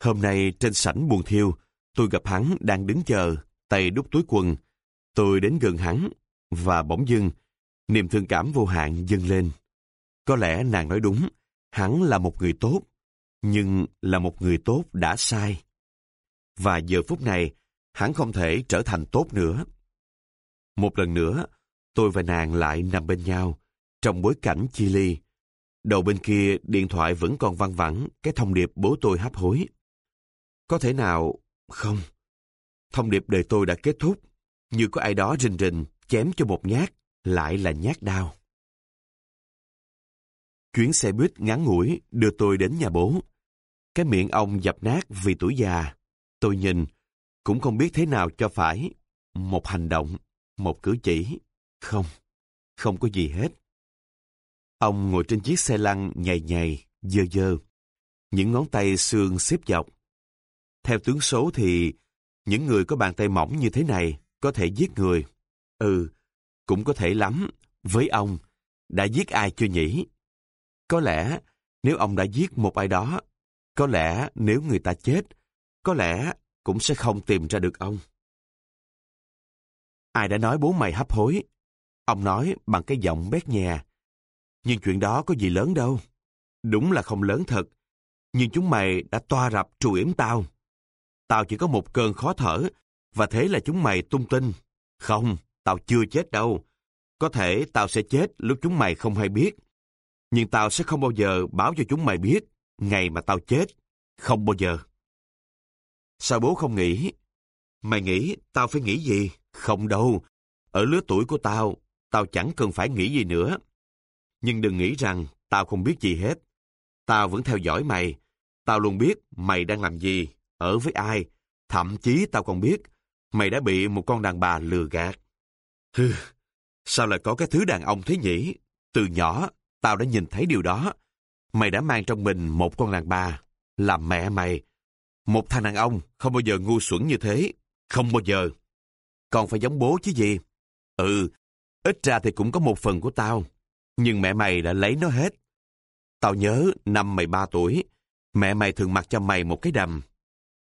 Hôm nay trên sảnh buồn thiêu, tôi gặp hắn đang đứng chờ, tay đút túi quần. Tôi đến gần hắn, và bỗng dưng, niềm thương cảm vô hạn dâng lên. Có lẽ nàng nói đúng, hắn là một người tốt, nhưng là một người tốt đã sai. Và giờ phút này, hắn không thể trở thành tốt nữa. Một lần nữa, tôi và nàng lại nằm bên nhau, trong bối cảnh chia ly. Đầu bên kia, điện thoại vẫn còn văng vẳng cái thông điệp bố tôi hấp hối. Có thể nào... Không. Thông điệp đời tôi đã kết thúc, như có ai đó rình rình, chém cho một nhát, lại là nhát đau. Chuyến xe buýt ngắn ngủi đưa tôi đến nhà bố. Cái miệng ông dập nát vì tuổi già. Tôi nhìn, cũng không biết thế nào cho phải. Một hành động, một cử chỉ. Không, không có gì hết. Ông ngồi trên chiếc xe lăn nhầy nhầy, dơ dơ. Những ngón tay xương xếp dọc. Theo tướng số thì, những người có bàn tay mỏng như thế này có thể giết người. Ừ, cũng có thể lắm. Với ông, đã giết ai chưa nhỉ? Có lẽ, nếu ông đã giết một ai đó, có lẽ nếu người ta chết, có lẽ cũng sẽ không tìm ra được ông. Ai đã nói bố mày hấp hối? Ông nói bằng cái giọng bét nhè. Nhưng chuyện đó có gì lớn đâu. Đúng là không lớn thật. Nhưng chúng mày đã toa rập trù yểm tao. Tao chỉ có một cơn khó thở, và thế là chúng mày tung tin. Không, tao chưa chết đâu. Có thể tao sẽ chết lúc chúng mày không hay biết. Nhưng tao sẽ không bao giờ báo cho chúng mày biết ngày mà tao chết. Không bao giờ. Sao bố không nghĩ? Mày nghĩ tao phải nghĩ gì? Không đâu. Ở lứa tuổi của tao, tao chẳng cần phải nghĩ gì nữa. Nhưng đừng nghĩ rằng tao không biết gì hết. Tao vẫn theo dõi mày. Tao luôn biết mày đang làm gì, ở với ai. Thậm chí tao còn biết mày đã bị một con đàn bà lừa gạt. Hừ, sao lại có cái thứ đàn ông thế nhỉ? Từ nhỏ, tao đã nhìn thấy điều đó. Mày đã mang trong mình một con đàn bà, là mẹ mày. Một thằng đàn ông không bao giờ ngu xuẩn như thế, không bao giờ. Còn phải giống bố chứ gì. Ừ, ít ra thì cũng có một phần của tao. Nhưng mẹ mày đã lấy nó hết. Tao nhớ năm mày ba tuổi, mẹ mày thường mặc cho mày một cái đầm.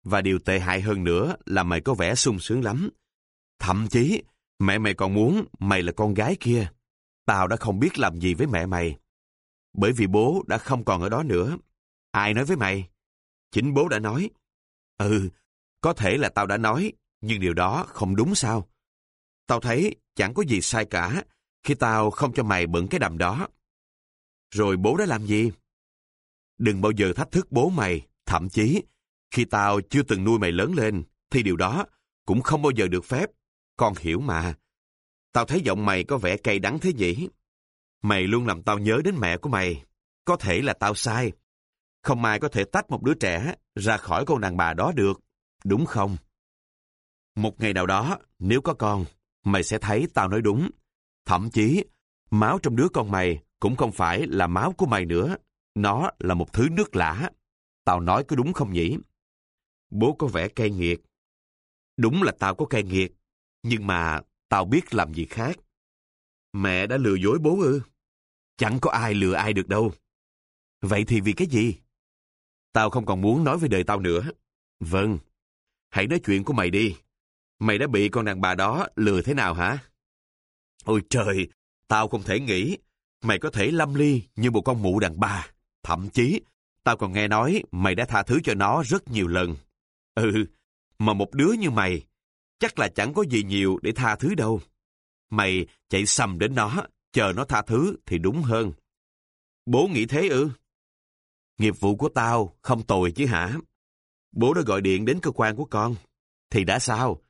Và điều tệ hại hơn nữa là mày có vẻ sung sướng lắm. Thậm chí, mẹ mày còn muốn mày là con gái kia. Tao đã không biết làm gì với mẹ mày. Bởi vì bố đã không còn ở đó nữa. Ai nói với mày? Chính bố đã nói. Ừ, có thể là tao đã nói, nhưng điều đó không đúng sao? Tao thấy chẳng có gì sai cả khi tao không cho mày bận cái đầm đó. Rồi bố đã làm gì? Đừng bao giờ thách thức bố mày, thậm chí khi tao chưa từng nuôi mày lớn lên, thì điều đó cũng không bao giờ được phép. Con hiểu mà. Tao thấy giọng mày có vẻ cay đắng thế nhỉ? Mày luôn làm tao nhớ đến mẹ của mày. Có thể là tao sai. Không ai có thể tách một đứa trẻ ra khỏi con đàn bà đó được. Đúng không? Một ngày nào đó, nếu có con, mày sẽ thấy tao nói đúng. Thậm chí, máu trong đứa con mày cũng không phải là máu của mày nữa. Nó là một thứ nước lã. Tao nói có đúng không nhỉ? Bố có vẻ cay nghiệt. Đúng là tao có cay nghiệt. Nhưng mà tao biết làm gì khác. Mẹ đã lừa dối bố ư? Chẳng có ai lừa ai được đâu. Vậy thì vì cái gì? Tao không còn muốn nói về đời tao nữa. Vâng. Hãy nói chuyện của mày đi. Mày đã bị con đàn bà đó lừa thế nào hả? Ôi trời, tao không thể nghĩ mày có thể lâm ly như một con mụ đàn bà. Thậm chí, tao còn nghe nói mày đã tha thứ cho nó rất nhiều lần. Ừ, mà một đứa như mày, chắc là chẳng có gì nhiều để tha thứ đâu. Mày chạy sầm đến nó, chờ nó tha thứ thì đúng hơn. Bố nghĩ thế ư? Nghiệp vụ của tao không tồi chứ hả? Bố đã gọi điện đến cơ quan của con. Thì đã sao?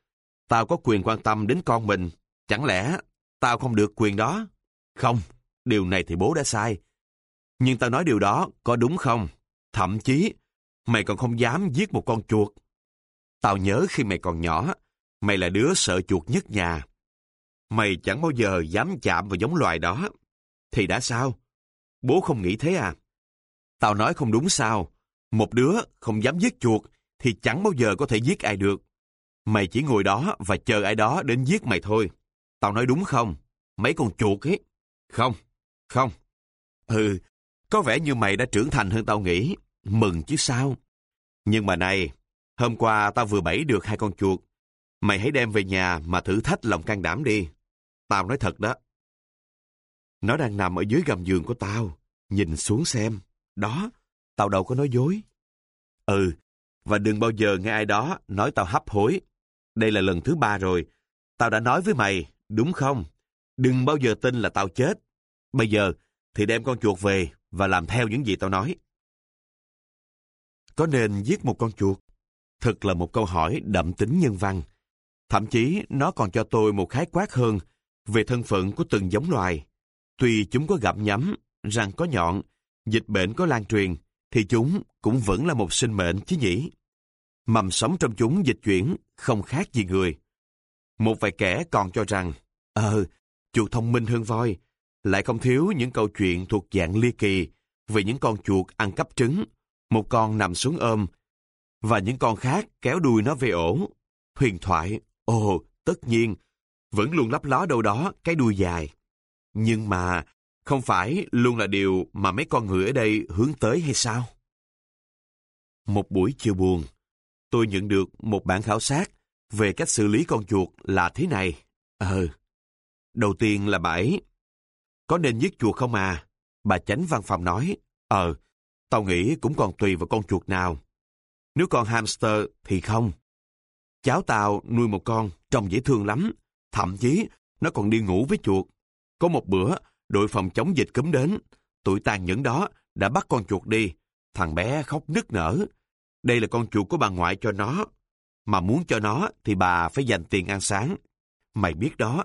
Tao có quyền quan tâm đến con mình. Chẳng lẽ tao không được quyền đó? Không, điều này thì bố đã sai. Nhưng tao nói điều đó có đúng không? Thậm chí, mày còn không dám giết một con chuột. Tao nhớ khi mày còn nhỏ, mày là đứa sợ chuột nhất nhà. Mày chẳng bao giờ dám chạm vào giống loài đó. Thì đã sao? Bố không nghĩ thế à? Tao nói không đúng sao? Một đứa không dám giết chuột thì chẳng bao giờ có thể giết ai được. Mày chỉ ngồi đó và chờ ai đó đến giết mày thôi. Tao nói đúng không? Mấy con chuột ấy. Không, không. Ừ, có vẻ như mày đã trưởng thành hơn tao nghĩ. Mừng chứ sao? Nhưng mà này, hôm qua tao vừa bẫy được hai con chuột. Mày hãy đem về nhà mà thử thách lòng can đảm đi. Tao nói thật đó. Nó đang nằm ở dưới gầm giường của tao. Nhìn xuống xem. Đó, tao đâu có nói dối. Ừ, và đừng bao giờ nghe ai đó nói tao hấp hối. Đây là lần thứ ba rồi. Tao đã nói với mày, đúng không? Đừng bao giờ tin là tao chết. Bây giờ thì đem con chuột về và làm theo những gì tao nói. Có nên giết một con chuột? Thật là một câu hỏi đậm tính nhân văn. Thậm chí nó còn cho tôi một khái quát hơn về thân phận của từng giống loài. Tuy chúng có gặm nhắm, răng có nhọn, dịch bệnh có lan truyền, thì chúng cũng vẫn là một sinh mệnh chứ nhỉ? Mầm sống trong chúng dịch chuyển, không khác gì người. Một vài kẻ còn cho rằng, ờ, chuột thông minh hơn voi, lại không thiếu những câu chuyện thuộc dạng ly kỳ về những con chuột ăn cắp trứng, một con nằm xuống ôm, và những con khác kéo đuôi nó về ổn Huyền thoại, ồ, tất nhiên, vẫn luôn lấp ló đâu đó cái đuôi dài. Nhưng mà, không phải luôn là điều mà mấy con người ở đây hướng tới hay sao? Một buổi chiều buồn, tôi nhận được một bản khảo sát về cách xử lý con chuột là thế này. Ờ, đầu tiên là bảy. Có nên giết chuột không à? Bà chánh văn phòng nói, ờ, tao nghĩ cũng còn tùy vào con chuột nào. Nếu còn hamster thì không. Cháu tàu nuôi một con, trông dễ thương lắm. Thậm chí, nó còn đi ngủ với chuột. Có một bữa, đội phòng chống dịch cấm đến. Tụi tàn nhẫn đó đã bắt con chuột đi. Thằng bé khóc nức nở. Đây là con chuột của bà ngoại cho nó. Mà muốn cho nó thì bà phải dành tiền ăn sáng. Mày biết đó,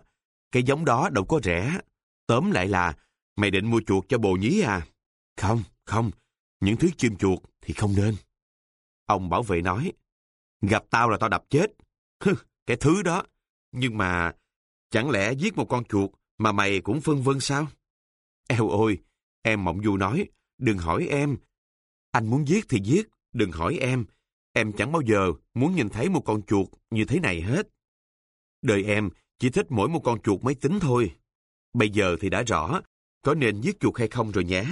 cái giống đó đâu có rẻ. Tóm lại là, mày định mua chuột cho bồ nhí à? Không, không, những thứ chim chuột thì không nên. Ông bảo vệ nói, gặp tao là tao đập chết. Hừ, cái thứ đó. Nhưng mà, chẳng lẽ giết một con chuột mà mày cũng phân vân sao? Eo ôi, em Mộng Du nói, đừng hỏi em. Anh muốn giết thì giết, đừng hỏi em. Em chẳng bao giờ muốn nhìn thấy một con chuột như thế này hết. Đời em chỉ thích mỗi một con chuột máy tính thôi. Bây giờ thì đã rõ, có nên giết chuột hay không rồi nhé.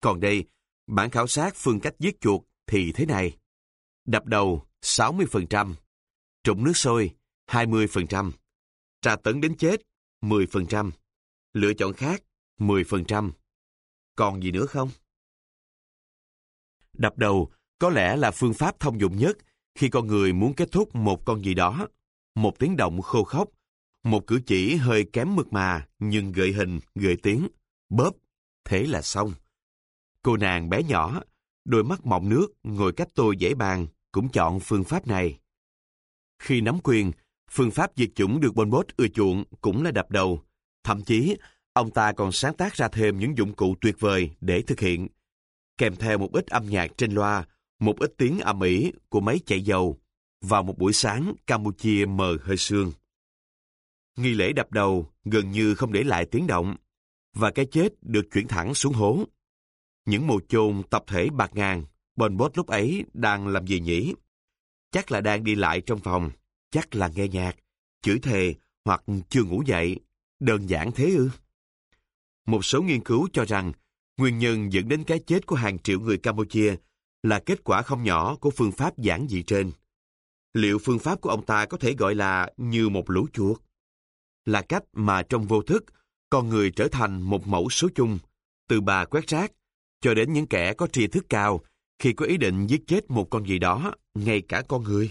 Còn đây, bản khảo sát phương cách giết chuột thì thế này. Đập đầu 60%, trụng nước sôi 20%, tra tấn đến chết 10%, lựa chọn khác 10%. Còn gì nữa không? Đập đầu có lẽ là phương pháp thông dụng nhất khi con người muốn kết thúc một con gì đó. Một tiếng động khô khốc, một cử chỉ hơi kém mực mà nhưng gợi hình, gợi tiếng, bóp, thế là xong. Cô nàng bé nhỏ, đôi mắt mọng nước ngồi cách tôi dễ bàn, cũng chọn phương pháp này. Khi nắm quyền, phương pháp diệt chủng được Bon Pot ưa chuộng cũng là đập đầu. Thậm chí, ông ta còn sáng tác ra thêm những dụng cụ tuyệt vời để thực hiện. Kèm theo một ít âm nhạc trên loa, một ít tiếng âm ỉ của máy chạy dầu. Vào một buổi sáng, Campuchia mờ hơi sương. Nghi lễ đập đầu gần như không để lại tiếng động, và cái chết được chuyển thẳng xuống hố. Những mồ chôn tập thể bạc ngàn, Bon bốt lúc ấy đang làm gì nhỉ? Chắc là đang đi lại trong phòng, chắc là nghe nhạc, chửi thề hoặc chưa ngủ dậy. Đơn giản thế ư? Một số nghiên cứu cho rằng nguyên nhân dẫn đến cái chết của hàng triệu người Campuchia là kết quả không nhỏ của phương pháp giản dị trên. Liệu phương pháp của ông ta có thể gọi là như một lũ chuột? Là cách mà trong vô thức, con người trở thành một mẫu số chung, từ bà quét rác cho đến những kẻ có tri thức cao khi có ý định giết chết một con gì đó, ngay cả con người.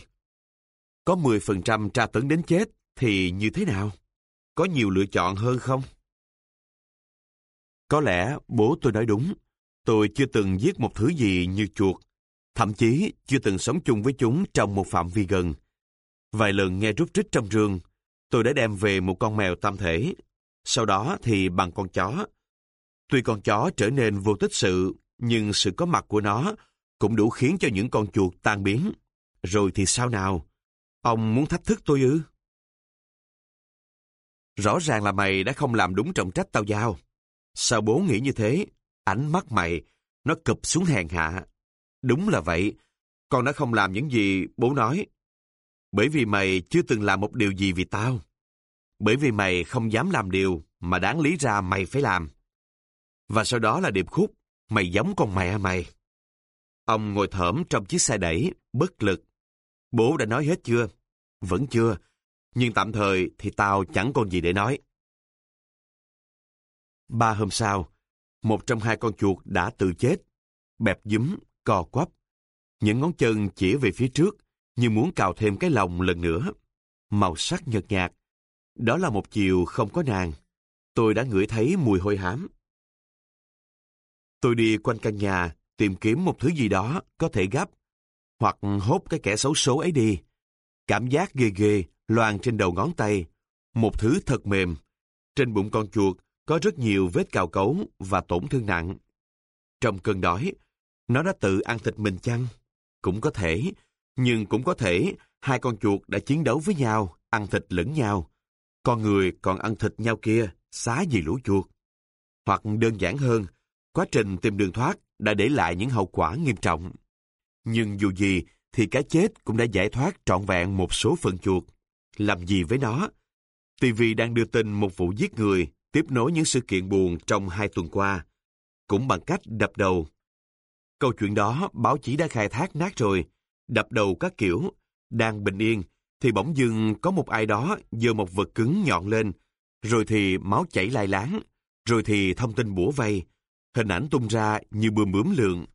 Có 10% tra tấn đến chết thì như thế nào? Có nhiều lựa chọn hơn không? Có lẽ bố tôi nói đúng. Tôi chưa từng giết một thứ gì như chuột. Thậm chí chưa từng sống chung với chúng trong một phạm vi gần. Vài lần nghe rút rít trong rương, tôi đã đem về một con mèo tam thể. Sau đó thì bằng con chó. Tuy con chó trở nên vô tích sự, nhưng sự có mặt của nó cũng đủ khiến cho những con chuột tan biến. Rồi thì sao nào? Ông muốn thách thức tôi ư? Rõ ràng là mày đã không làm đúng trọng trách tao giao. Sao bố nghĩ như thế? Ánh mắt mày, nó cụp xuống hèn hạ. Đúng là vậy, con đã không làm những gì bố nói. Bởi vì mày chưa từng làm một điều gì vì tao. Bởi vì mày không dám làm điều mà đáng lý ra mày phải làm. Và sau đó là điệp khúc, mày giống con mẹ mày. Ông ngồi thởm trong chiếc xe đẩy, bất lực. Bố đã nói hết chưa? Vẫn chưa. Nhưng tạm thời thì tao chẳng còn gì để nói. Ba hôm sau, một trong hai con chuột đã tự chết, bẹp dúm, co quắp. Những ngón chân chỉ về phía trước, như muốn cào thêm cái lòng lần nữa. Màu sắc nhợt nhạt. Đó là một chiều không có nàng. Tôi đã ngửi thấy mùi hôi hám. Tôi đi quanh căn nhà, tìm kiếm một thứ gì đó có thể gấp, hoặc hốt cái kẻ xấu số ấy đi. Cảm giác ghê ghê, loàn trên đầu ngón tay. Một thứ thật mềm. Trên bụng con chuột có rất nhiều vết cào cấu và tổn thương nặng. Trong cơn đói, nó đã tự ăn thịt mình chăng? Cũng có thể, nhưng cũng có thể hai con chuột đã chiến đấu với nhau, ăn thịt lẫn nhau. Con người còn ăn thịt nhau kia, xá gì lũ chuột. Hoặc đơn giản hơn, quá trình tìm đường thoát đã để lại những hậu quả nghiêm trọng. Nhưng dù gì thì cái chết cũng đã giải thoát trọn vẹn một số phận chuột. Làm gì với nó? TV đang đưa tin một vụ giết người tiếp nối những sự kiện buồn trong hai tuần qua, cũng bằng cách đập đầu. Câu chuyện đó báo chí đã khai thác nát rồi, đập đầu các kiểu, đang bình yên, thì bỗng dưng có một ai đó giơ một vật cứng nhọn lên, rồi thì máu chảy lai láng, rồi thì thông tin bủa vây, hình ảnh tung ra như bươm bướm lượng.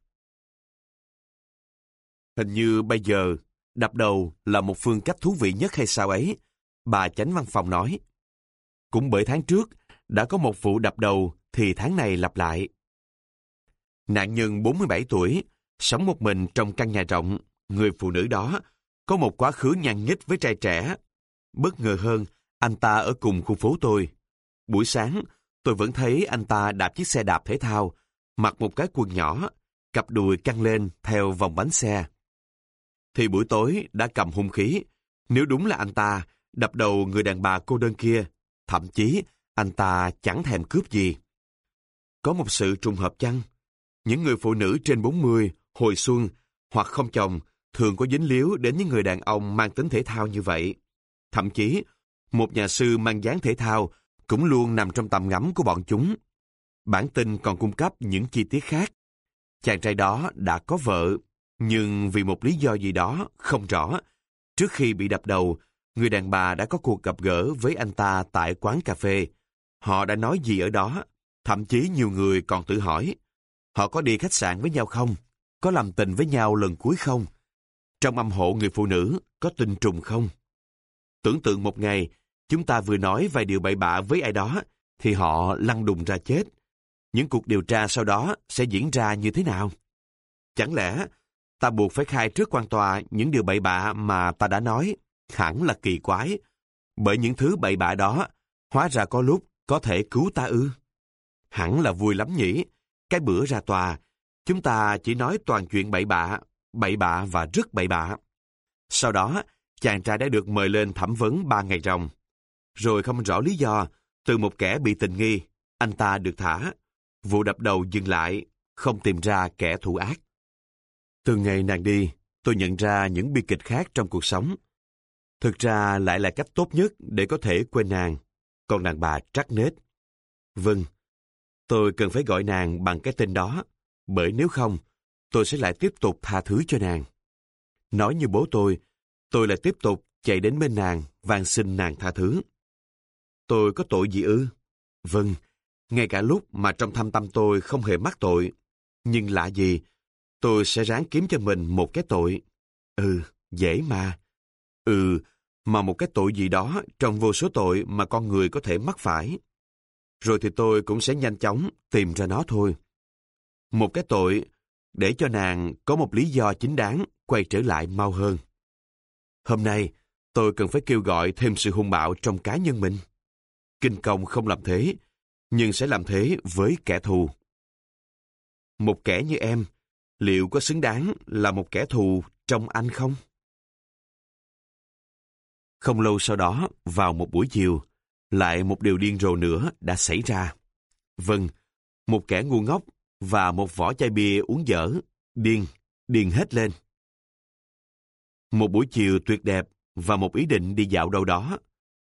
Hình như bây giờ, đập đầu là một phương cách thú vị nhất hay sao ấy, bà chánh văn phòng nói. Cũng bởi tháng trước, đã có một vụ đập đầu thì tháng này lặp lại. Nạn nhân 47 tuổi, sống một mình trong căn nhà rộng, người phụ nữ đó có một quá khứ nhăn nhít với trai trẻ. Bất ngờ hơn, anh ta ở cùng khu phố tôi. Buổi sáng, tôi vẫn thấy anh ta đạp chiếc xe đạp thể thao, mặc một cái quần nhỏ, cặp đùi căng lên theo vòng bánh xe. Thì buổi tối đã cầm hung khí, nếu đúng là anh ta đập đầu người đàn bà cô đơn kia, thậm chí anh ta chẳng thèm cướp gì. Có một sự trùng hợp chăng? Những người phụ nữ trên 40, hồi xuân, hoặc không chồng, thường có dính líu đến những người đàn ông mang tính thể thao như vậy. Thậm chí, một nhà sư mang dáng thể thao cũng luôn nằm trong tầm ngắm của bọn chúng. Bản tin còn cung cấp những chi tiết khác. Chàng trai đó đã có vợ, nhưng vì một lý do gì đó không rõ, trước khi bị đập đầu, người đàn bà đã có cuộc gặp gỡ với anh ta tại quán cà phê. Họ đã nói gì ở đó, thậm chí nhiều người còn tự hỏi, họ có đi khách sạn với nhau không? Có làm tình với nhau lần cuối không? Trong âm hộ người phụ nữ, có tình trùng không? Tưởng tượng một ngày, chúng ta vừa nói vài điều bậy bạ với ai đó, thì họ lăn đùng ra chết. Những cuộc điều tra sau đó sẽ diễn ra như thế nào? Chẳng lẽ ta buộc phải khai trước quan tòa những điều bậy bạ mà ta đã nói? Hẳn là kỳ quái. Bởi những thứ bậy bạ đó, hóa ra có lúc có thể cứu ta ư? Hẳn là vui lắm nhỉ. Cái bữa ra tòa, chúng ta chỉ nói toàn chuyện bậy bạ, bậy bạ và rất bậy bạ. Sau đó, chàng trai đã được mời lên thẩm vấn ba ngày ròng. Rồi không rõ lý do, từ một kẻ bị tình nghi, anh ta được thả. Vụ đập đầu dừng lại, không tìm ra kẻ thủ ác. Từ ngày nàng đi, tôi nhận ra những bi kịch khác trong cuộc sống. Thực ra lại là cách tốt nhất để có thể quên nàng còn nàng bà trắc nết. Vâng, tôi cần phải gọi nàng bằng cái tên đó, bởi nếu không, tôi sẽ lại tiếp tục tha thứ cho nàng. Nói như bố tôi, tôi lại tiếp tục chạy đến bên nàng, van xin nàng tha thứ. Tôi có tội gì ư? Vâng, ngay cả lúc mà trong thâm tâm tôi không hề mắc tội. Nhưng lạ gì, tôi sẽ ráng kiếm cho mình một cái tội. Ừ, dễ mà. Ừ, mà một cái tội gì đó trong vô số tội mà con người có thể mắc phải. Rồi thì tôi cũng sẽ nhanh chóng tìm ra nó thôi. Một cái tội để cho nàng có một lý do chính đáng quay trở lại mau hơn. Hôm nay, tôi cần phải kêu gọi thêm sự hung bạo trong cá nhân mình. Kinh công không làm thế, nhưng sẽ làm thế với kẻ thù. Một kẻ như em, liệu có xứng đáng là một kẻ thù trong anh không? Không lâu sau đó, vào một buổi chiều, lại một điều điên rồ nữa đã xảy ra. Vâng, một kẻ ngu ngốc và một vỏ chai bia uống dở, điên, điên hết lên. Một buổi chiều tuyệt đẹp và một ý định đi dạo đâu đó.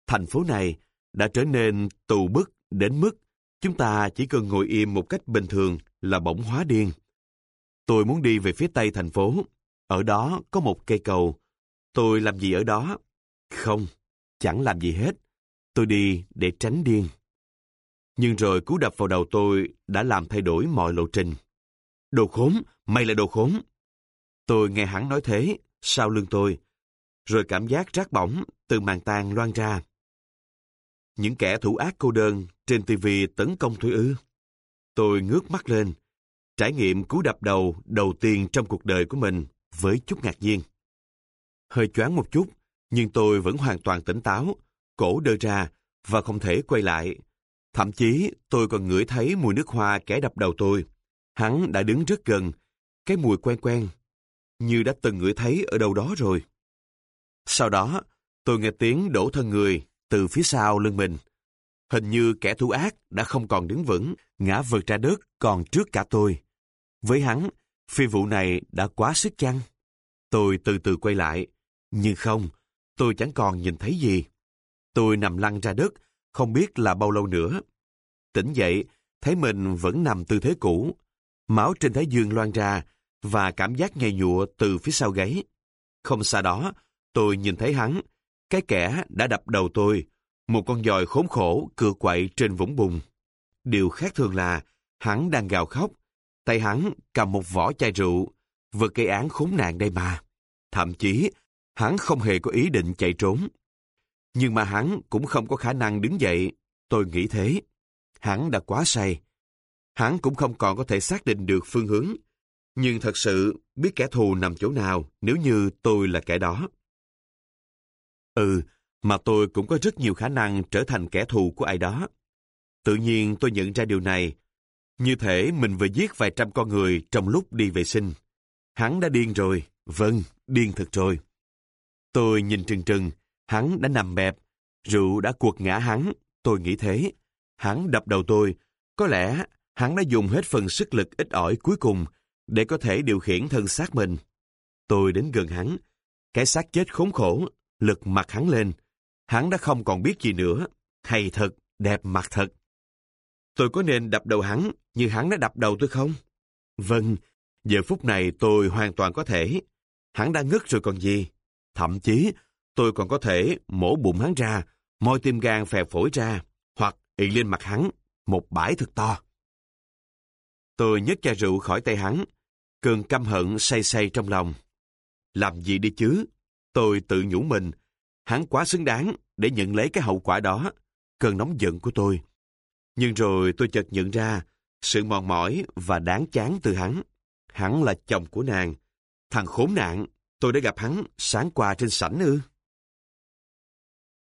Thành phố này đã trở nên tù bức đến mức chúng ta chỉ cần ngồi im một cách bình thường là bỗng hóa điên. Tôi muốn đi về phía tây thành phố. Ở đó có một cây cầu. Tôi làm gì ở đó? Không, chẳng làm gì hết. Tôi đi để tránh điên. Nhưng rồi cú đập vào đầu tôi đã làm thay đổi mọi lộ trình. Đồ khốn, mày là đồ khốn. Tôi nghe hắn nói thế, sau lưng tôi. Rồi cảm giác rát bỏng từ màn tan loan ra. Những kẻ thủ ác cô đơn trên TV tấn công tôi ư. Tôi ngước mắt lên, trải nghiệm cú đập đầu đầu tiên trong cuộc đời của mình với chút ngạc nhiên. Hơi choáng một chút, nhưng tôi vẫn hoàn toàn tỉnh táo, cổ đơ ra và không thể quay lại. Thậm chí tôi còn ngửi thấy mùi nước hoa kẻ đập đầu tôi. Hắn đã đứng rất gần, cái mùi quen quen, như đã từng ngửi thấy ở đâu đó rồi. Sau đó, tôi nghe tiếng đổ thân người từ phía sau lưng mình. Hình như kẻ thủ ác đã không còn đứng vững, ngã vượt ra đất còn trước cả tôi. Với hắn, phi vụ này đã quá sức chăng? Tôi từ từ quay lại, nhưng không, tôi chẳng còn nhìn thấy gì. Tôi nằm lăn ra đất, không biết là bao lâu nữa. Tỉnh dậy, thấy mình vẫn nằm tư thế cũ. Máu trên thái dương loan ra và cảm giác nhầy nhụa từ phía sau gáy. Không xa đó, tôi nhìn thấy hắn, cái kẻ đã đập đầu tôi, một con dòi khốn khổ cựa quậy trên vũng bùn. Điều khác thường là, hắn đang gào khóc, tay hắn cầm một vỏ chai rượu, vừa gây án khốn nạn đây mà. Thậm chí, hắn không hề có ý định chạy trốn. Nhưng mà hắn cũng không có khả năng đứng dậy, tôi nghĩ thế. Hắn đã quá say. Hắn cũng không còn có thể xác định được phương hướng, nhưng thật sự biết kẻ thù nằm chỗ nào nếu như tôi là kẻ đó. Ừ, mà tôi cũng có rất nhiều khả năng trở thành kẻ thù của ai đó. Tự nhiên tôi nhận ra điều này. Như thể mình vừa giết vài trăm con người trong lúc đi vệ sinh. Hắn đã điên rồi. Vâng, điên thật rồi. Tôi nhìn trừng trừng, hắn đã nằm bẹp. Rượu đã cuột ngã hắn, tôi nghĩ thế. Hắn đập đầu tôi. Có lẽ hắn đã dùng hết phần sức lực ít ỏi cuối cùng để có thể điều khiển thân xác mình. Tôi đến gần hắn. Cái xác chết khốn khổ, lực mặt hắn lên. Hắn đã không còn biết gì nữa. Hay thật, đẹp mặt thật. Tôi có nên đập đầu hắn như hắn đã đập đầu tôi không? Vâng, giờ phút này tôi hoàn toàn có thể. Hắn đã ngất rồi còn gì. Thậm chí, tôi còn có thể mổ bụng hắn ra, môi tim gan phè phổi ra, hoặc ị lên mặt hắn, một bãi thật to. Tôi nhấc chai rượu khỏi tay hắn, cơn căm hận say say trong lòng. Làm gì đi chứ? Tôi tự nhủ mình, hắn quá xứng đáng để nhận lấy cái hậu quả đó, cơn nóng giận của tôi. Nhưng rồi tôi chợt nhận ra sự mòn mỏi và đáng chán từ hắn. Hắn là chồng của nàng. Thằng khốn nạn, tôi đã gặp hắn sáng qua trên sảnh ư.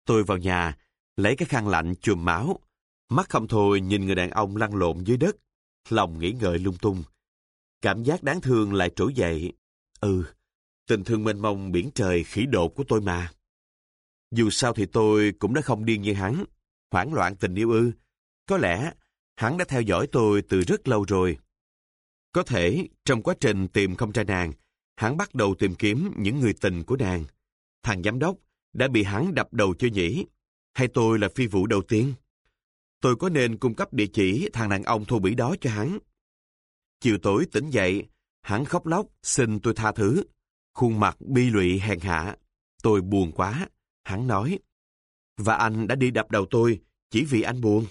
Tôi vào nhà, lấy cái khăn lạnh chùm máu. Mắt không thôi nhìn người đàn ông lăn lộn dưới đất. Lòng nghĩ ngợi lung tung. Cảm giác đáng thương lại trỗi dậy. Ừ, tình thương mênh mông biển trời khỉ đột của tôi mà. Dù sao thì tôi cũng đã không điên như hắn, hoảng loạn tình yêu ư. Có lẽ hắn đã theo dõi tôi từ rất lâu rồi. Có thể trong quá trình tìm không ra nàng, hắn bắt đầu tìm kiếm những người tình của nàng. Thằng giám đốc đã bị hắn đập đầu chưa nhỉ? Hay tôi là phi vụ đầu tiên? Tôi có nên cung cấp địa chỉ thằng đàn ông thô bỉ đó cho hắn? Chiều tối tỉnh dậy, hắn khóc lóc xin tôi tha thứ. Khuôn mặt bi lụy hèn hạ. Tôi buồn quá. Hắn nói. Và anh đã đi đập đầu tôi chỉ vì anh buồn.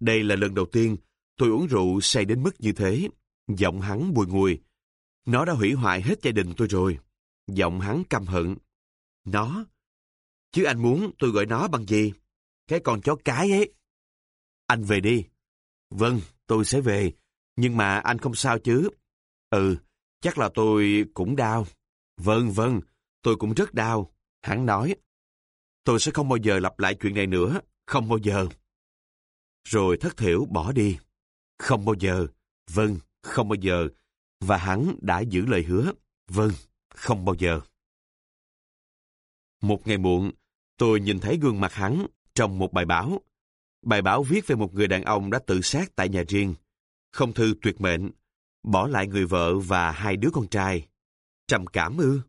Đây là lần đầu tiên tôi uống rượu say đến mức như thế. Giọng hắn bùi ngùi. Nó đã hủy hoại hết gia đình tôi rồi. Giọng hắn căm hận. Nó? Chứ anh muốn tôi gọi nó bằng gì? Cái con chó cái ấy. Anh về đi. Vâng, tôi sẽ về. Nhưng mà anh không sao chứ. Ừ, chắc là tôi cũng đau. Vâng, vâng, tôi cũng rất đau. Hắn nói. Tôi sẽ không bao giờ lặp lại chuyện này nữa. Không bao giờ. Rồi thất thiểu bỏ đi. Không bao giờ. Vâng, không bao giờ. Và hắn đã giữ lời hứa. Vâng, không bao giờ. Một ngày muộn, tôi nhìn thấy gương mặt hắn trong một bài báo. Bài báo viết về một người đàn ông đã tự sát tại nhà riêng. Không thư tuyệt mệnh, bỏ lại người vợ và hai đứa con trai. Trầm cảm ư?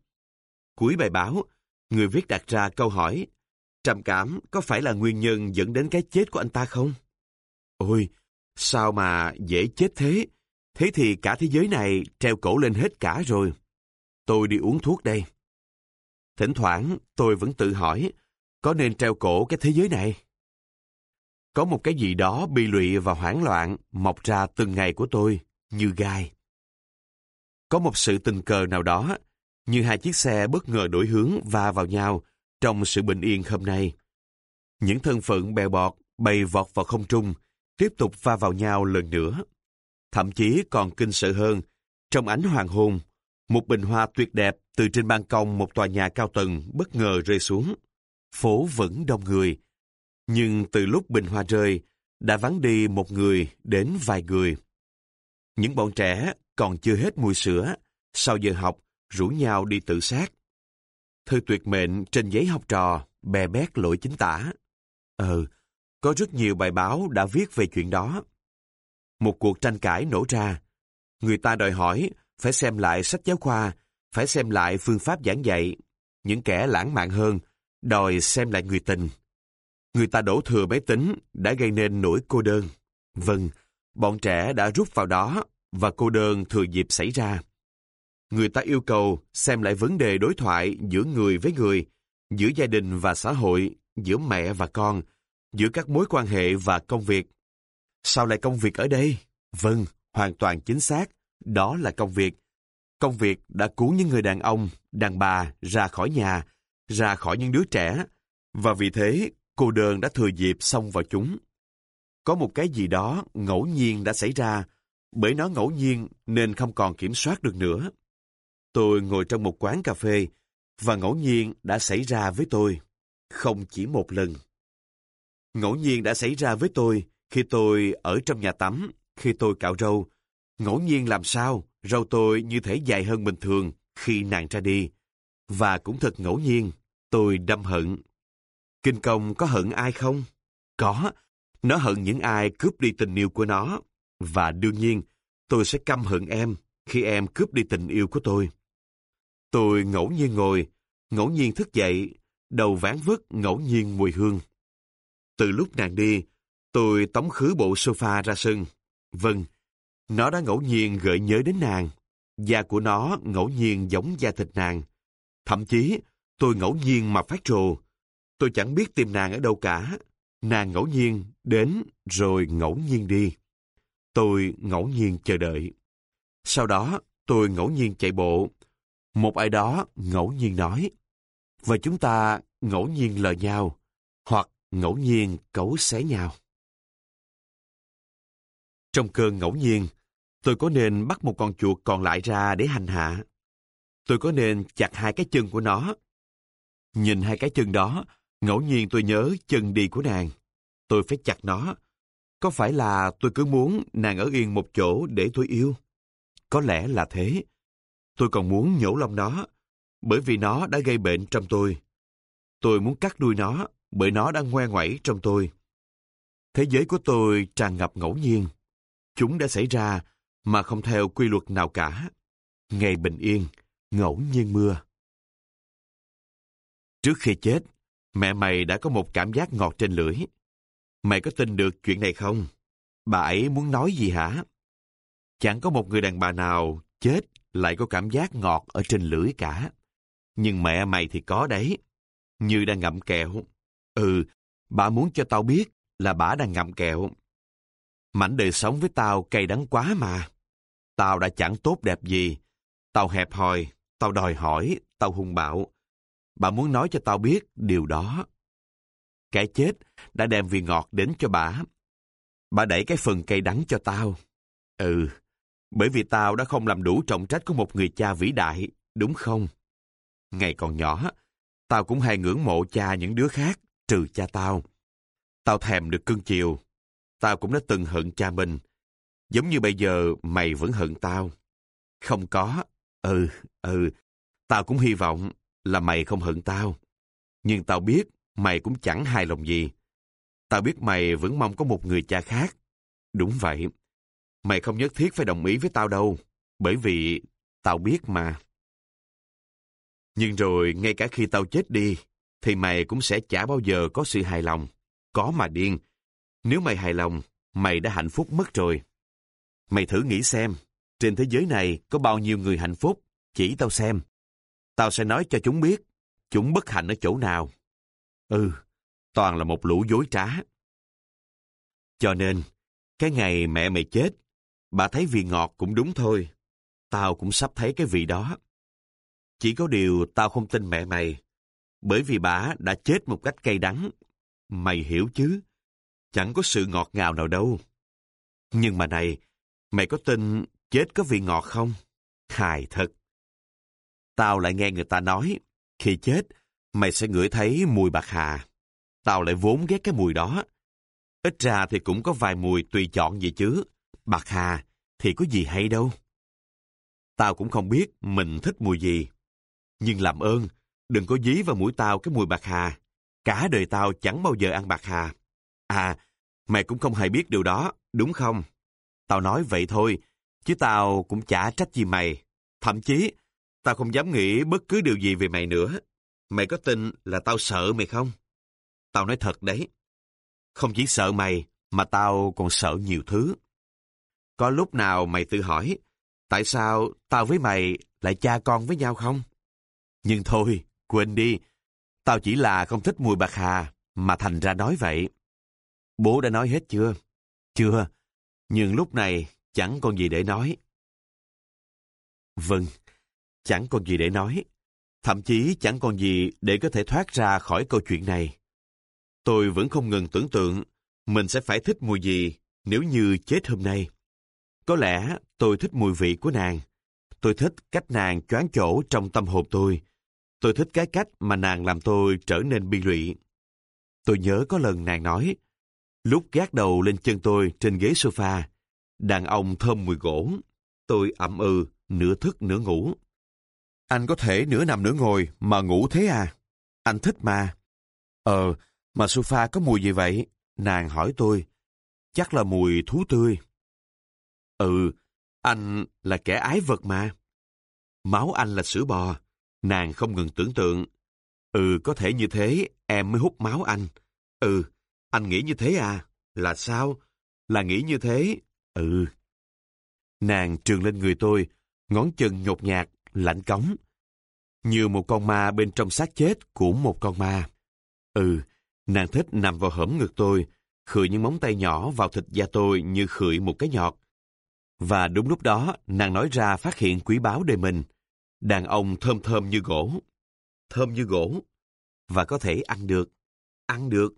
Cuối bài báo, người viết đặt ra câu hỏi, trầm cảm có phải là nguyên nhân dẫn đến cái chết của anh ta không? Ôi, sao mà dễ chết thế? Thế thì cả thế giới này treo cổ lên hết cả rồi. Tôi đi uống thuốc đây. Thỉnh thoảng tôi vẫn tự hỏi, có nên treo cổ cái thế giới này? Có một cái gì đó bi lụy và hoảng loạn mọc ra từng ngày của tôi, như gai. Có một sự tình cờ nào đó, như hai chiếc xe bất ngờ đổi hướng va vào nhau trong sự bình yên hôm nay. Những thân phận bèo bọt bay vọt vào không trung, tiếp tục va vào nhau lần nữa. Thậm chí còn kinh sợ hơn, trong ánh hoàng hôn, một bình hoa tuyệt đẹp từ trên ban công một tòa nhà cao tầng bất ngờ rơi xuống. Phố vẫn đông người, nhưng từ lúc bình hoa rơi, đã vắng đi một người đến vài người. Những bọn trẻ còn chưa hết mùi sữa, sau giờ học, rủ nhau đi tự sát. Thư tuyệt mệnh trên giấy học trò, bè bét lỗi chính tả. Ờ, có rất nhiều bài báo đã viết về chuyện đó. Một cuộc tranh cãi nổ ra. Người ta đòi hỏi phải xem lại sách giáo khoa, phải xem lại phương pháp giảng dạy. Những kẻ lãng mạn hơn, đòi xem lại người tình. Người ta đổ thừa máy tính đã gây nên nỗi cô đơn. Vâng, bọn trẻ đã rút vào đó và cô đơn thừa dịp xảy ra. Người ta yêu cầu xem lại vấn đề đối thoại giữa người với người, giữa gia đình và xã hội, giữa mẹ và con, giữa các mối quan hệ và công việc. Sao lại công việc ở đây? Vâng, hoàn toàn chính xác. Đó là công việc. Công việc đã cứu những người đàn ông, đàn bà ra khỏi nhà, ra khỏi những đứa trẻ, và vì thế cô đơn đã thừa dịp xông vào chúng. Có một cái gì đó ngẫu nhiên đã xảy ra, bởi nó ngẫu nhiên nên không còn kiểm soát được nữa. Tôi ngồi trong một quán cà phê, và ngẫu nhiên đã xảy ra với tôi, không chỉ một lần. Ngẫu nhiên đã xảy ra với tôi khi tôi ở trong nhà tắm, khi tôi cạo râu. Ngẫu nhiên làm sao, râu tôi như thể dài hơn bình thường khi nàng ra đi. Và cũng thật ngẫu nhiên, tôi đâm hận. Kinh công có hận ai không? Có, nó hận những ai cướp đi tình yêu của nó. Và đương nhiên, tôi sẽ căm hận em khi em cướp đi tình yêu của tôi. Tôi ngẫu nhiên ngồi, ngẫu nhiên thức dậy, đầu ván vứt ngẫu nhiên mùi hương. Từ lúc nàng đi, tôi tống khứ bộ sofa ra sân. Vâng, nó đã ngẫu nhiên gợi nhớ đến nàng. Da của nó ngẫu nhiên giống da thịt nàng. Thậm chí, tôi ngẫu nhiên mà phát trồ. Tôi chẳng biết tìm nàng ở đâu cả. Nàng ngẫu nhiên đến rồi ngẫu nhiên đi. Tôi ngẫu nhiên chờ đợi. Sau đó, tôi ngẫu nhiên chạy bộ. Một ai đó ngẫu nhiên nói. Và chúng ta ngẫu nhiên lời nhau, hoặc ngẫu nhiên cấu xé nhau. Trong cơn ngẫu nhiên, tôi có nên bắt một con chuột còn lại ra để hành hạ? Tôi có nên chặt hai cái chân của nó? Nhìn hai cái chân đó, ngẫu nhiên tôi nhớ chân đi của nàng. Tôi phải chặt nó. Có phải là tôi cứ muốn nàng ở yên một chỗ để tôi yêu? Có lẽ là thế. Tôi còn muốn nhổ lông nó, bởi vì nó đã gây bệnh trong tôi. Tôi muốn cắt đuôi nó, bởi nó đang ngoe ngoẩy trong tôi. Thế giới của tôi tràn ngập ngẫu nhiên. Chúng đã xảy ra mà không theo quy luật nào cả. Ngày bình yên, ngẫu nhiên mưa. Trước khi chết, mẹ mày đã có một cảm giác ngọt trên lưỡi. Mày có tin được chuyện này không? Bà ấy muốn nói gì hả? Chẳng có một người đàn bà nào chết lại có cảm giác ngọt ở trên lưỡi cả. Nhưng mẹ mày thì có đấy. Như đang ngậm kẹo. Ừ, bà muốn cho tao biết là bà đang ngậm kẹo. Mảnh đời sống với tao cay đắng quá mà. Tao đã chẳng tốt đẹp gì. Tao hẹp hòi, tao đòi hỏi, tao hung bạo. Bà muốn nói cho tao biết điều đó. Cái chết đã đem vị ngọt đến cho bà. Bà đẩy cái phần cay đắng cho tao. Ừ, bởi vì tao đã không làm đủ trọng trách của một người cha vĩ đại, đúng không? Ngày còn nhỏ, tao cũng hay ngưỡng mộ cha những đứa khác, trừ cha tao. Tao thèm được cưng chiều. Tao cũng đã từng hận cha mình. Giống như bây giờ mày vẫn hận tao. Không có. Ừ, ừ. Tao cũng hy vọng là mày không hận tao. Nhưng tao biết mày cũng chẳng hài lòng gì. Tao biết mày vẫn mong có một người cha khác. Đúng vậy. Mày không nhất thiết phải đồng ý với tao đâu. Bởi vì tao biết mà. Nhưng rồi ngay cả khi tao chết đi, thì mày cũng sẽ chả bao giờ có sự hài lòng. Có mà điên. Nếu mày hài lòng, mày đã hạnh phúc mất rồi. Mày thử nghĩ xem, Trên thế giới này có bao nhiêu người hạnh phúc, chỉ tao xem. Tao sẽ nói cho chúng biết, chúng bất hạnh ở chỗ nào. Ừ, toàn là một lũ dối trá. Cho nên, cái ngày mẹ mày chết, bà thấy vị ngọt cũng đúng thôi. Tao cũng sắp thấy cái vị đó. Chỉ có điều tao không tin mẹ mày, bởi vì bà đã chết một cách cay đắng. Mày hiểu chứ? Chẳng có sự ngọt ngào nào đâu. Nhưng mà này, mày có tin chết có vị ngọt không? Hài thật. Tao lại nghe người ta nói, khi chết, mày sẽ ngửi thấy mùi bạc hà. Tao lại vốn ghét cái mùi đó. Ít ra thì cũng có vài mùi tùy chọn gì chứ. Bạc hà thì có gì hay đâu. Tao cũng không biết mình thích mùi gì. Nhưng làm ơn, đừng có dí vào mũi tao cái mùi bạc hà. Cả đời tao chẳng bao giờ ăn bạc hà. À, mày cũng không hề biết điều đó, đúng không? Tao nói vậy thôi, chứ tao cũng chả trách gì mày. Thậm chí, tao không dám nghĩ bất cứ điều gì về mày nữa. Mày có tin là tao sợ mày không? Tao nói thật đấy. Không chỉ sợ mày, mà tao còn sợ nhiều thứ. Có lúc nào mày tự hỏi, tại sao tao với mày lại cha con với nhau không? Nhưng thôi, quên đi. Tao chỉ là không thích mùi bạc hà, mà thành ra nói vậy. Bố đã nói hết chưa? Chưa. Nhưng lúc này chẳng còn gì để nói. Vâng, chẳng còn gì để nói. Thậm chí chẳng còn gì để có thể thoát ra khỏi câu chuyện này. Tôi vẫn không ngừng tưởng tượng mình sẽ phải thích mùi gì nếu như chết hôm nay. Có lẽ tôi thích mùi vị của nàng. Tôi thích cách nàng choáng chỗ trong tâm hồn tôi. Tôi thích cái cách mà nàng làm tôi trở nên bi lụy. Tôi nhớ có lần nàng nói, lúc gác đầu lên chân tôi trên ghế sofa, đàn ông thơm mùi gỗ. Tôi ẩm ừ, nửa thức nửa ngủ. Anh có thể nửa nằm nửa ngồi mà ngủ thế à? Anh thích mà. Ờ, mà sofa có mùi gì vậy? Nàng hỏi tôi. Chắc là mùi thú tươi. Ừ, anh là kẻ ái vật mà. Máu anh là sữa bò. Nàng không ngừng tưởng tượng. Ừ, có thể như thế, em mới hút máu anh. Ừ, anh nghĩ như thế à? Là sao? Là nghĩ như thế? Ừ. Nàng trường lên người tôi, ngón chân nhột nhạt, lạnh cống. Như một con ma bên trong xác chết của một con ma. Ừ, nàng thích nằm vào hõm ngực tôi, khưởi những móng tay nhỏ vào thịt da tôi như khưởi một cái nhọt. Và đúng lúc đó, nàng nói ra phát hiện quý báu đời mình. Đàn ông thơm thơm như gỗ. Thơm như gỗ. Và có thể ăn được. Ăn được.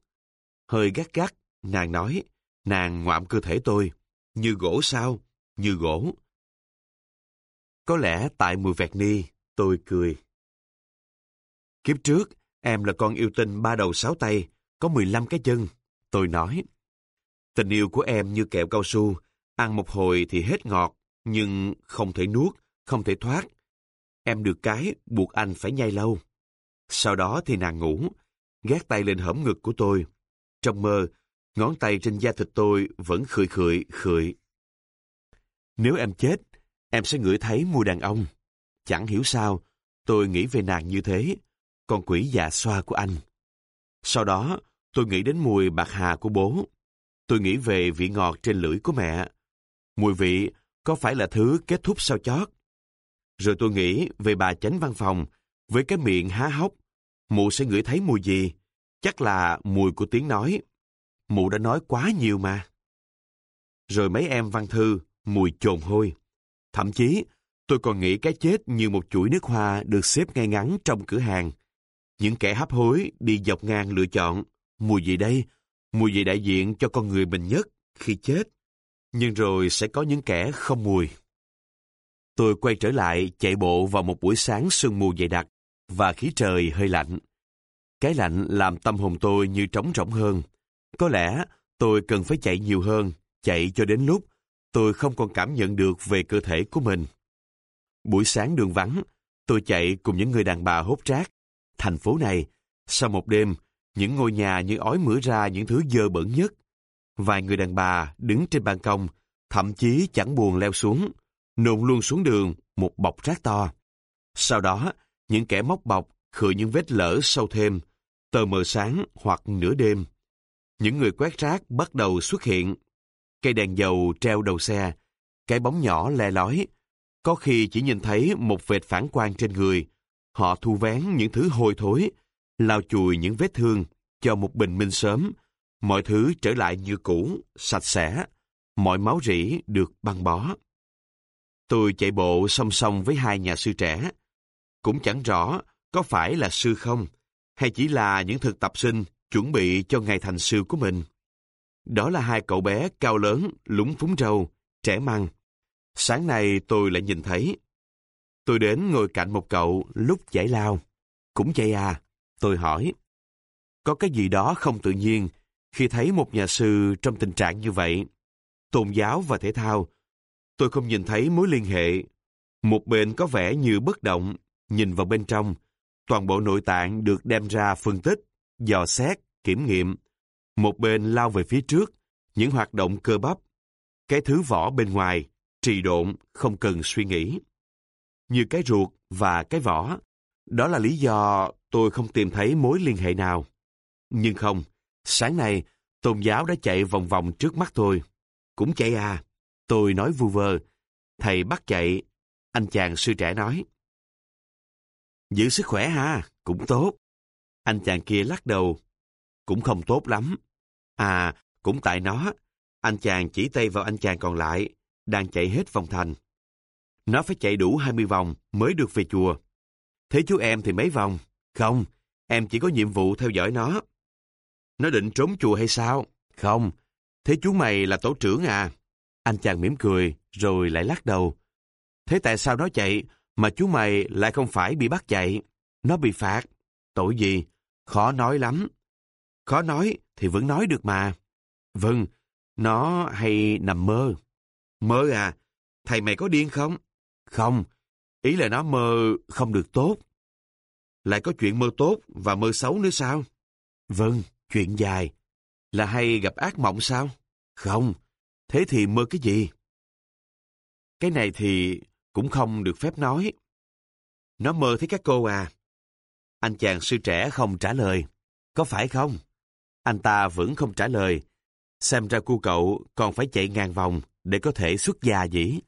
Hơi gắt gắt, nàng nói, nàng ngoạm cơ thể tôi. Như gỗ sao? Như gỗ. Có lẽ tại mùi vẹt ni, tôi cười. Kiếp trước, em là con yêu tinh ba đầu sáu tay, có 15 cái chân. Tôi nói, tình yêu của em như kẹo cao su, ăn một hồi thì hết ngọt, nhưng không thể nuốt, không thể thoát. Em được cái buộc anh phải nhai lâu. Sau đó thì nàng ngủ, gác tay lên hõm ngực của tôi. Trong mơ, ngón tay trên da thịt tôi vẫn khười khười khười. Nếu em chết, em sẽ ngửi thấy mùi đàn ông. Chẳng hiểu sao, tôi nghĩ về nàng như thế, con quỷ dạ xoa của anh. Sau đó, tôi nghĩ đến mùi bạc hà của bố. Tôi nghĩ về vị ngọt trên lưỡi của mẹ. Mùi vị có phải là thứ kết thúc sau chót? Rồi tôi nghĩ về bà chánh văn phòng, với cái miệng há hốc. Mụ sẽ ngửi thấy mùi gì? Chắc là mùi của tiếng nói. Mụ đã nói quá nhiều mà. Rồi mấy em văn thư, mùi trồn hôi. Thậm chí, tôi còn nghĩ cái chết như một chuỗi nước hoa được xếp ngay ngắn trong cửa hàng. Những kẻ hấp hối đi dọc ngang lựa chọn. Mùi gì đây? Mùi gì đại diện cho con người mình nhất khi chết? Nhưng rồi sẽ có những kẻ không mùi. Tôi quay trở lại chạy bộ vào một buổi sáng sương mù dày đặc và khí trời hơi lạnh. Cái lạnh làm tâm hồn tôi như trống rỗng hơn. Có lẽ tôi cần phải chạy nhiều hơn, chạy cho đến lúc tôi không còn cảm nhận được về cơ thể của mình. Buổi sáng đường vắng, tôi chạy cùng những người đàn bà hốt rác. Thành phố này, sau một đêm, những ngôi nhà như ói mửa ra những thứ dơ bẩn nhất. Vài người đàn bà đứng trên ban công, thậm chí chẳng buồn leo xuống, nôn luôn xuống đường một bọc rác to. Sau đó, những kẻ móc bọc khử những vết lở sâu thêm, tờ mờ sáng hoặc nửa đêm. Những người quét rác bắt đầu xuất hiện. Cây đèn dầu treo đầu xe, cái bóng nhỏ le lói. Có khi chỉ nhìn thấy một vệt phản quang trên người. Họ thu vén những thứ hôi thối, lau chùi những vết thương, cho một bình minh sớm. Mọi thứ trở lại như cũ, sạch sẽ. Mọi máu rỉ được băng bó. Tôi chạy bộ song song với hai nhà sư trẻ. Cũng chẳng rõ có phải là sư không, hay chỉ là những thực tập sinh chuẩn bị cho ngày thành sư của mình. Đó là hai cậu bé cao lớn, lúng phúng râu, trẻ măng. Sáng nay tôi lại nhìn thấy. Tôi đến ngồi cạnh một cậu lúc giải lao. Cũng vậy à? Tôi hỏi. Có cái gì đó không tự nhiên khi thấy một nhà sư trong tình trạng như vậy. Tôn giáo và thể thao. Tôi không nhìn thấy mối liên hệ. Một bên có vẻ như bất động, nhìn vào bên trong. Toàn bộ nội tạng được đem ra phân tích, dò xét, kiểm nghiệm. Một bên lao về phía trước, những hoạt động cơ bắp. Cái thứ vỏ bên ngoài, trì độn, không cần suy nghĩ. Như cái ruột và cái vỏ. Đó là lý do tôi không tìm thấy mối liên hệ nào. Nhưng không, sáng nay, tôn giáo đã chạy vòng vòng trước mắt tôi. Cũng chạy à, tôi nói vu vơ. Thầy bắt chạy, anh chàng sư trẻ nói. Giữ sức khỏe ha, cũng tốt. Anh chàng kia lắc đầu. Cũng không tốt lắm. À, cũng tại nó. Anh chàng chỉ tay vào anh chàng còn lại, đang chạy hết vòng thành. Nó phải chạy đủ 20 vòng mới được về chùa. Thế chú em thì mấy vòng? Không, em chỉ có nhiệm vụ theo dõi nó. Nó định trốn chùa hay sao? Không, thế chú mày là tổ trưởng à? Anh chàng mỉm cười, rồi lại lắc đầu. Thế tại sao nó chạy, mà chú mày lại không phải bị bắt chạy? Nó bị phạt. Tội gì? Khó nói lắm. Khó nói thì vẫn nói được mà. Vâng, nó hay nằm mơ. Mơ à? Thầy mày có điên không? Không, ý là nó mơ không được tốt. Lại có chuyện mơ tốt và mơ xấu nữa sao? Vâng, chuyện dài. Là hay gặp ác mộng sao? Không, thế thì mơ cái gì? Cái này thì cũng không được phép nói. Nó mơ thấy các cô à? Anh chàng sư trẻ không trả lời. Có phải không? Anh ta vẫn không trả lời. Xem ra cu cậu còn phải chạy ngàn vòng để có thể xuất gia dĩ.